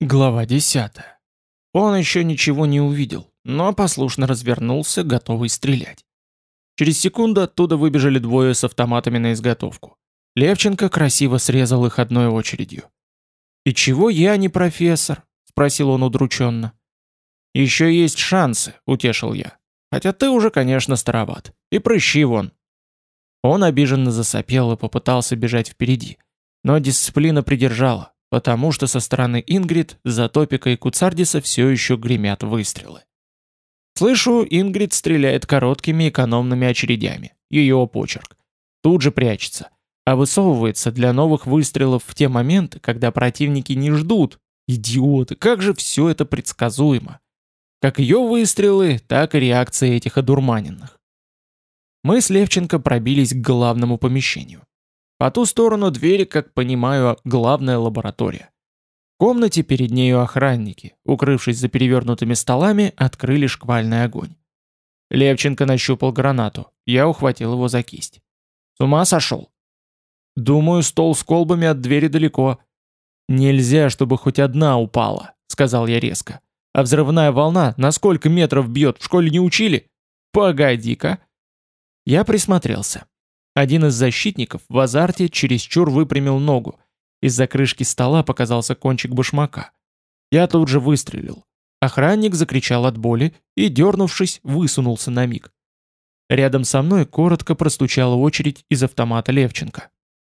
Глава 10. Он еще ничего не увидел, но послушно развернулся, готовый стрелять. Через секунду оттуда выбежали двое с автоматами на изготовку. Левченко красиво срезал их одной очередью. «И чего я не профессор?» — спросил он удрученно. «Еще есть шансы», — утешил я. «Хотя ты уже, конечно, староват. И прыщи вон». Он обиженно засопел и попытался бежать впереди. Но дисциплина придержала потому что со стороны Ингрид, Затопика и Куцардиса все еще гремят выстрелы. Слышу, Ингрид стреляет короткими экономными очередями. Ее почерк. Тут же прячется. А высовывается для новых выстрелов в те моменты, когда противники не ждут. Идиоты, как же все это предсказуемо. Как ее выстрелы, так и реакции этих одурманенных. Мы с Левченко пробились к главному помещению. По ту сторону двери, как понимаю, главная лаборатория. В комнате перед нею охранники, укрывшись за перевернутыми столами, открыли шквальный огонь. Левченко нащупал гранату, я ухватил его за кисть. С ума сошел? Думаю, стол с колбами от двери далеко. Нельзя, чтобы хоть одна упала, сказал я резко. А взрывная волна на сколько метров бьет, в школе не учили? Погоди-ка. Я присмотрелся. Один из защитников в азарте чересчур выпрямил ногу. Из-за крышки стола показался кончик башмака. Я тут же выстрелил. Охранник закричал от боли и, дернувшись, высунулся на миг. Рядом со мной коротко простучала очередь из автомата Левченко.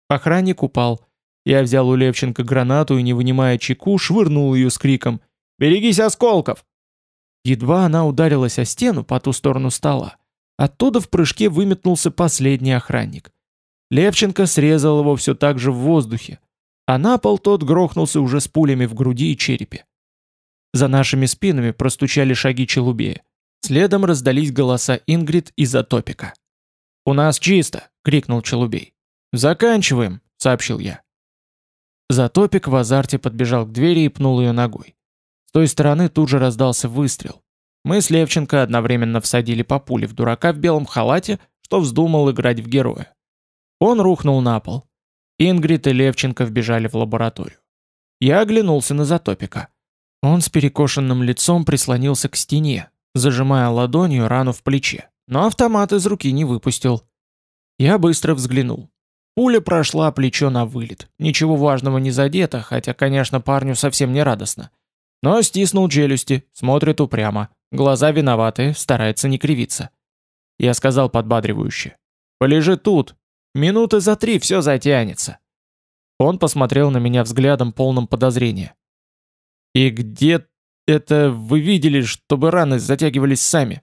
Охранник упал. Я взял у Левченко гранату и, не вынимая чеку, швырнул ее с криком «Берегись осколков!». Едва она ударилась о стену по ту сторону стола, Оттуда в прыжке выметнулся последний охранник. Левченко срезал его все так же в воздухе, а на пол тот грохнулся уже с пулями в груди и черепе. За нашими спинами простучали шаги Челубея. Следом раздались голоса Ингрид и Затопика. «У нас чисто!» — крикнул Челубей. «Заканчиваем!» — сообщил я. Затопик в азарте подбежал к двери и пнул ее ногой. С той стороны тут же раздался выстрел. Мы с Левченко одновременно всадили по пуле в дурака в белом халате, что вздумал играть в героя. Он рухнул на пол. Ингрид и Левченко вбежали в лабораторию. Я оглянулся на Затопика. Он с перекошенным лицом прислонился к стене, зажимая ладонью рану в плече, но автомат из руки не выпустил. Я быстро взглянул. Пуля прошла плечо на вылет. Ничего важного не задето, хотя, конечно, парню совсем не радостно. Но стиснул челюсти, смотрит упрямо. Глаза виноватые, старается не кривиться. Я сказал подбадривающе. «Полежи тут. Минуты за три все затянется». Он посмотрел на меня взглядом полным подозрения. «И где это вы видели, чтобы раны затягивались сами?»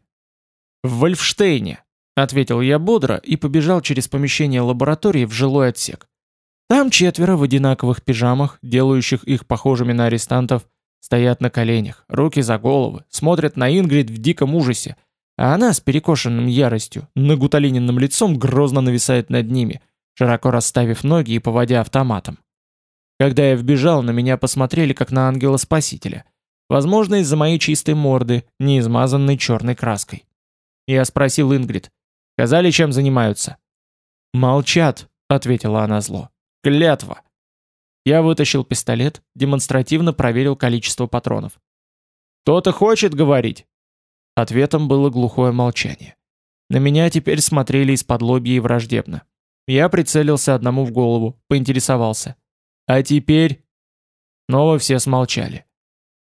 «В Вольфштейне», — ответил я бодро и побежал через помещение лаборатории в жилой отсек. Там четверо в одинаковых пижамах, делающих их похожими на арестантов, Стоят на коленях, руки за головы, смотрят на Ингрид в диком ужасе, а она с перекошенным яростью, нагуталиненным лицом грозно нависает над ними, широко расставив ноги и поводя автоматом. Когда я вбежал, на меня посмотрели как на ангела-спасителя. Возможно, из-за моей чистой морды, не измазанной черной краской. Я спросил Ингрид. «Сказали, чем занимаются?» «Молчат», — ответила она зло. «Клятва. Я вытащил пистолет, демонстративно проверил количество патронов. «Кто-то хочет говорить?» Ответом было глухое молчание. На меня теперь смотрели из-под лобья и враждебно. Я прицелился одному в голову, поинтересовался. «А теперь...» Снова все смолчали.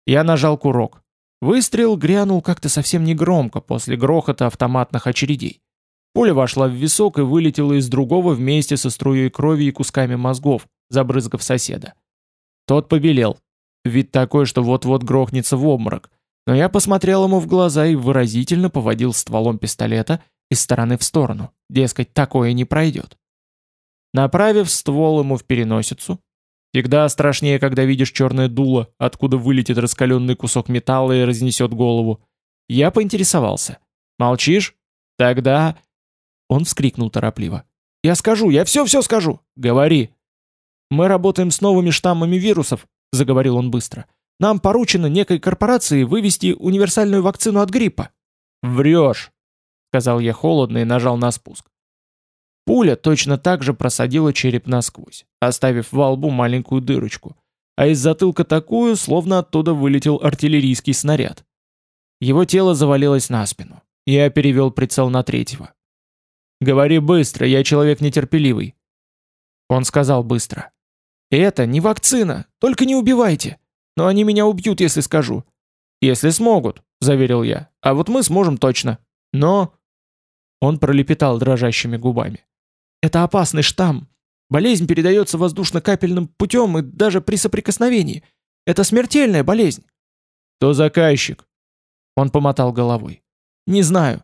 Я нажал курок. Выстрел грянул как-то совсем негромко после грохота автоматных очередей. Пуля вошла в висок и вылетела из другого вместе со струей крови и кусками мозгов, забрызгав соседа. Тот побелел. Вид такой, что вот-вот грохнется в обморок. Но я посмотрел ему в глаза и выразительно поводил стволом пистолета из стороны в сторону. Дескать, такое не пройдет. Направив ствол ему в переносицу, всегда страшнее, когда видишь черное дуло, откуда вылетит раскаленный кусок металла и разнесет голову, я поинтересовался. «Молчишь? Тогда...» Он вскрикнул торопливо. «Я скажу, я все-все скажу! Говори!» «Мы работаем с новыми штаммами вирусов», — заговорил он быстро. «Нам поручено некой корпорации вывести универсальную вакцину от гриппа». «Врешь», — сказал я холодно и нажал на спуск. Пуля точно так же просадила череп насквозь, оставив во лбу маленькую дырочку. а из затылка такую, словно оттуда вылетел артиллерийский снаряд. Его тело завалилось на спину. Я перевел прицел на третьего. «Говори быстро, я человек нетерпеливый». Он сказал быстро. «Это не вакцина, только не убивайте. Но они меня убьют, если скажу». «Если смогут», — заверил я. «А вот мы сможем точно. Но...» Он пролепетал дрожащими губами. «Это опасный штамм. Болезнь передается воздушно-капельным путем и даже при соприкосновении. Это смертельная болезнь». «Кто заказчик?» Он помотал головой. «Не знаю.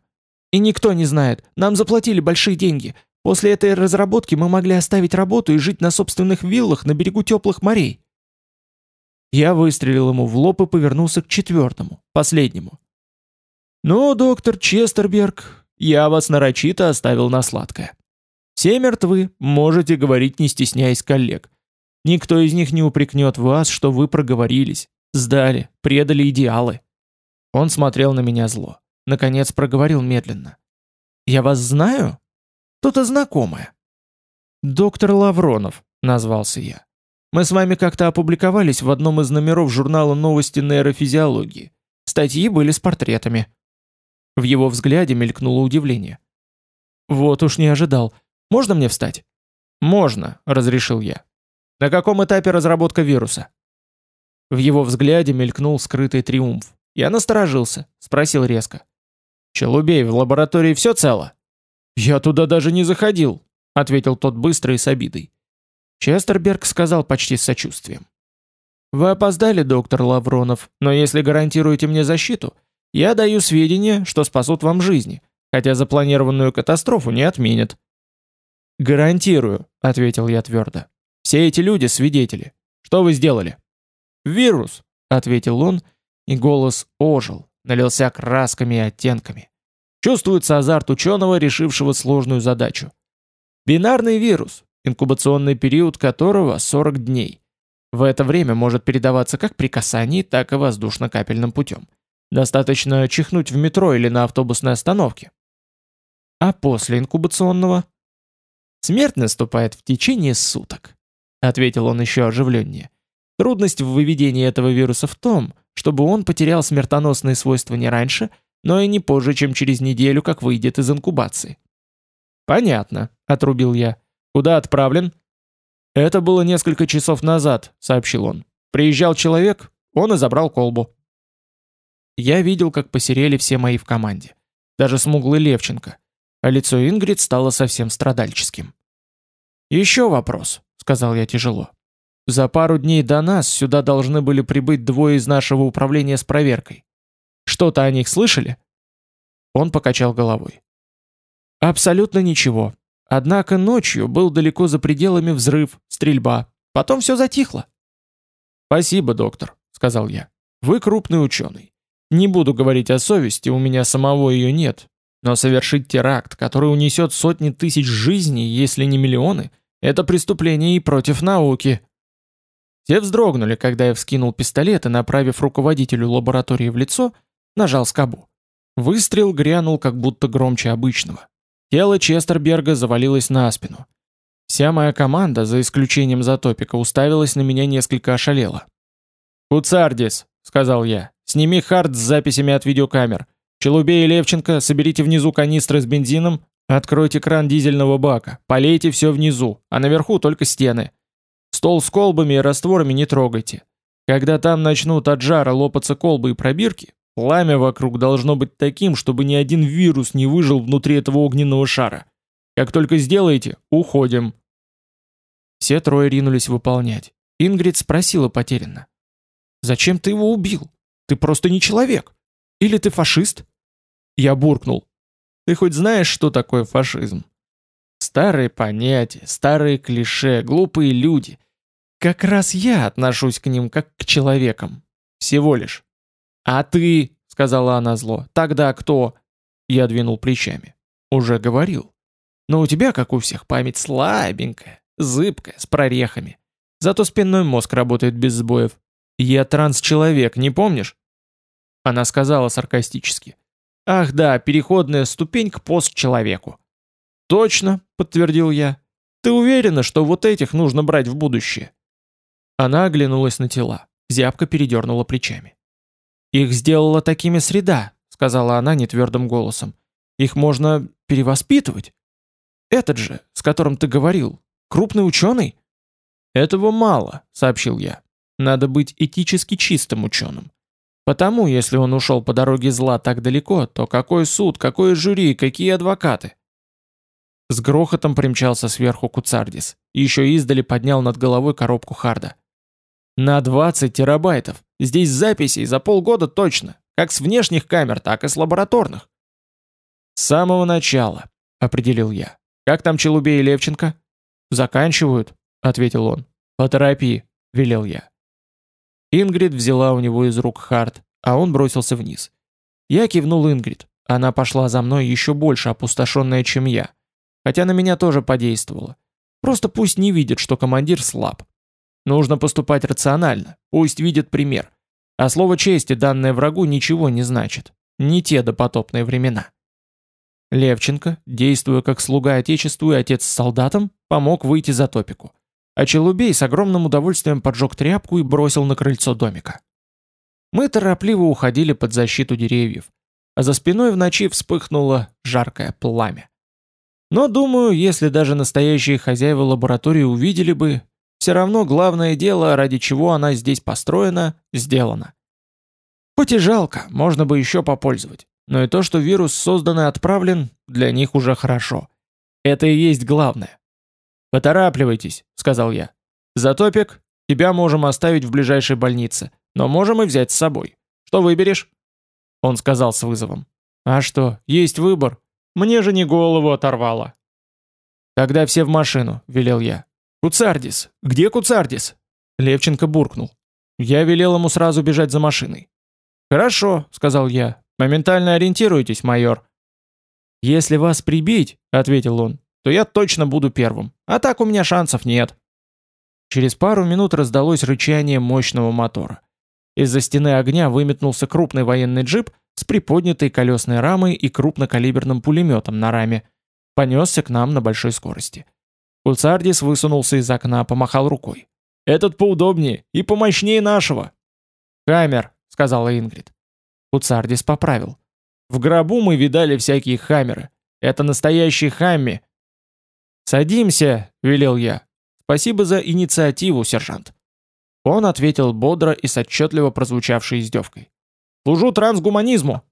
И никто не знает. Нам заплатили большие деньги. После этой разработки мы могли оставить работу и жить на собственных виллах на берегу теплых морей». Я выстрелил ему в лоб и повернулся к четвертому, последнему. «Ну, доктор Честерберг, я вас нарочито оставил на сладкое. Все мертвы, можете говорить, не стесняясь коллег. Никто из них не упрекнет вас, что вы проговорились, сдали, предали идеалы. Он смотрел на меня зло. Наконец проговорил медленно. «Я вас знаю? Кто-то знакомое». «Доктор Лавронов», — назвался я. «Мы с вами как-то опубликовались в одном из номеров журнала «Новости нейрофизиологии». Статьи были с портретами». В его взгляде мелькнуло удивление. «Вот уж не ожидал. Можно мне встать?» «Можно», — разрешил я. «На каком этапе разработка вируса?» В его взгляде мелькнул скрытый триумф. Я насторожился, спросил резко. «Челубей, в лаборатории все цело?» «Я туда даже не заходил», — ответил тот быстро и с обидой. Честерберг сказал почти с сочувствием. «Вы опоздали, доктор Лавронов, но если гарантируете мне защиту, я даю сведения, что спасут вам жизни, хотя запланированную катастрофу не отменят». «Гарантирую», — ответил я твердо. «Все эти люди — свидетели. Что вы сделали?» «Вирус», — ответил он, и голос ожил, налился красками и оттенками. Чувствуется азарт ученого, решившего сложную задачу. Бинарный вирус, инкубационный период которого 40 дней. В это время может передаваться как при касании, так и воздушно-капельным путем. Достаточно чихнуть в метро или на автобусной остановке. А после инкубационного? Смерть наступает в течение суток, ответил он еще оживленнее. Трудность в выведении этого вируса в том, чтобы он потерял смертоносные свойства не раньше, но и не позже, чем через неделю, как выйдет из инкубации. «Понятно», — отрубил я. «Куда отправлен?» «Это было несколько часов назад», — сообщил он. «Приезжал человек, он и забрал колбу». Я видел, как посерели все мои в команде. Даже смуглый Левченко. А лицо Ингрид стало совсем страдальческим. «Еще вопрос», — сказал я тяжело. За пару дней до нас сюда должны были прибыть двое из нашего управления с проверкой. Что-то о них слышали?» Он покачал головой. «Абсолютно ничего. Однако ночью был далеко за пределами взрыв, стрельба. Потом все затихло». «Спасибо, доктор», — сказал я. «Вы крупный ученый. Не буду говорить о совести, у меня самого ее нет. Но совершить теракт, который унесет сотни тысяч жизней, если не миллионы, это преступление и против науки». Те вздрогнули, когда я вскинул пистолет и, направив руководителю лаборатории в лицо, нажал скобу. Выстрел грянул как будто громче обычного. Тело Честерберга завалилось на спину. Вся моя команда, за исключением Затопика, уставилась на меня несколько ошалела. «Куцардис», — сказал я, — «сними хард с записями от видеокамер. Челубей и Левченко, соберите внизу канистры с бензином, откройте кран дизельного бака, полейте все внизу, а наверху только стены. Стол с колбами и растворами не трогайте. Когда там начнут от жара лопаться колбы и пробирки, пламя вокруг должно быть таким, чтобы ни один вирус не выжил внутри этого огненного шара. Как только сделаете, уходим. Все трое ринулись выполнять. Ингрид спросила потерянно. «Зачем ты его убил? Ты просто не человек. Или ты фашист?» Я буркнул. «Ты хоть знаешь, что такое фашизм?» Старые понятия, старые клише, глупые люди. Как раз я отношусь к ним как к человекам. Всего лишь. «А ты?» — сказала она зло. «Тогда кто?» Я двинул плечами. «Уже говорил. Но у тебя, как у всех, память слабенькая, зыбкая, с прорехами. Зато спинной мозг работает без сбоев. Я транс-человек, не помнишь?» Она сказала саркастически. «Ах да, переходная ступень к постчеловеку». «Точно», — подтвердил я. «Ты уверена, что вот этих нужно брать в будущее?» Она оглянулась на тела. Зябко передернула плечами. «Их сделала такими среда», — сказала она нетвердым голосом. «Их можно перевоспитывать. Этот же, с которым ты говорил, крупный ученый?» «Этого мало», — сообщил я. «Надо быть этически чистым ученым. Потому, если он ушел по дороге зла так далеко, то какой суд, какое жюри, какие адвокаты?» С грохотом примчался сверху Куцардис еще издали поднял над головой коробку Харда. «На 20 терабайтов! Здесь записей за полгода точно, как с внешних камер, так и с лабораторных». «С самого начала», — определил я. «Как там Челубей и Левченко?» «Заканчивают», — ответил он. «Поторопи», — велел я. Ингрид взяла у него из рук Хард, а он бросился вниз. Я кивнул Ингрид. Она пошла за мной еще больше опустошенная, чем я. Хотя на меня тоже подействовало. Просто пусть не видит, что командир слаб. Нужно поступать рационально, пусть видит пример. А слово чести, данное врагу, ничего не значит. Не те допотопные времена. Левченко, действуя как слуга Отечеству и отец с солдатом, помог выйти за топику. А Челубей с огромным удовольствием поджег тряпку и бросил на крыльцо домика. Мы торопливо уходили под защиту деревьев, а за спиной в ночи вспыхнуло жаркое пламя. Но думаю, если даже настоящие хозяева лаборатории увидели бы, все равно главное дело, ради чего она здесь построена, сделано. Хоть и жалко, можно бы еще попользовать. Но и то, что вирус создан и отправлен, для них уже хорошо. Это и есть главное. «Поторапливайтесь», — сказал я. «Затопик, тебя можем оставить в ближайшей больнице, но можем и взять с собой. Что выберешь?» Он сказал с вызовом. «А что, есть выбор? Мне же не голову оторвало. Тогда все в машину, велел я. Куцардис, где Куцардис? Левченко буркнул. Я велел ему сразу бежать за машиной. Хорошо, сказал я. Моментально ориентируйтесь, майор. Если вас прибить, ответил он, то я точно буду первым. А так у меня шансов нет. Через пару минут раздалось рычание мощного мотора. Из-за стены огня выметнулся крупный военный джип с приподнятой колесной рамой и крупнокалиберным пулеметом на раме. Понесся к нам на большой скорости. Куцардис высунулся из окна, помахал рукой. «Этот поудобнее и помощнее нашего!» «Хаммер», — сказала Ингрид. Куцардис поправил. «В гробу мы видали всякие хаммеры. Это настоящий хамми». «Садимся», — велел я. «Спасибо за инициативу, сержант». Он ответил бодро и с отчетливо прозвучавшей издевкой. «Служу трансгуманизму!»